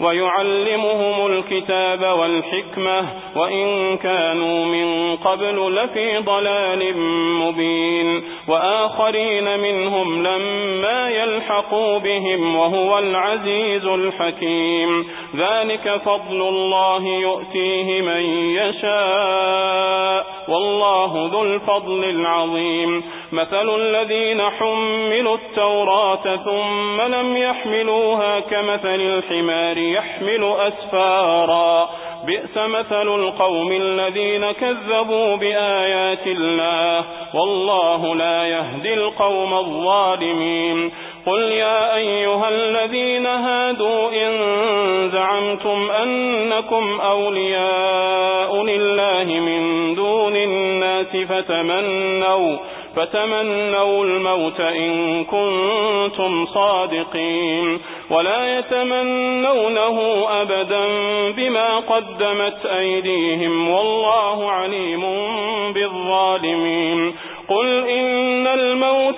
ويعلمهم الكتاب والحكمة وإن كانوا من قبل لفي ضلال مبين. وآخرين منهم لما يلحقوا بهم وهو العزيز الحكيم ذلك فضل الله يؤتيه من يشاء والله ذو الفضل العظيم مثل الذين حملوا التوراة ثم لم يحملوها كمثل الحمار يحمل أسفارا بئس مثل القوم الذين كذبوا بآيات الله والله لا يهدي القوم الظالمين قل يا أيها الذين هادوا إن زعمتم أنكم أولياء لله من دون الناس فتمنوا فتمنوا الموت إن كنتم صادقين. ولا يتمنونه أبدا بما قدمت أيديهم والله عليم بالظالمين. قل إن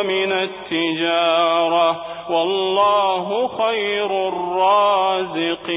ومن التجارة والله خير الرازقين.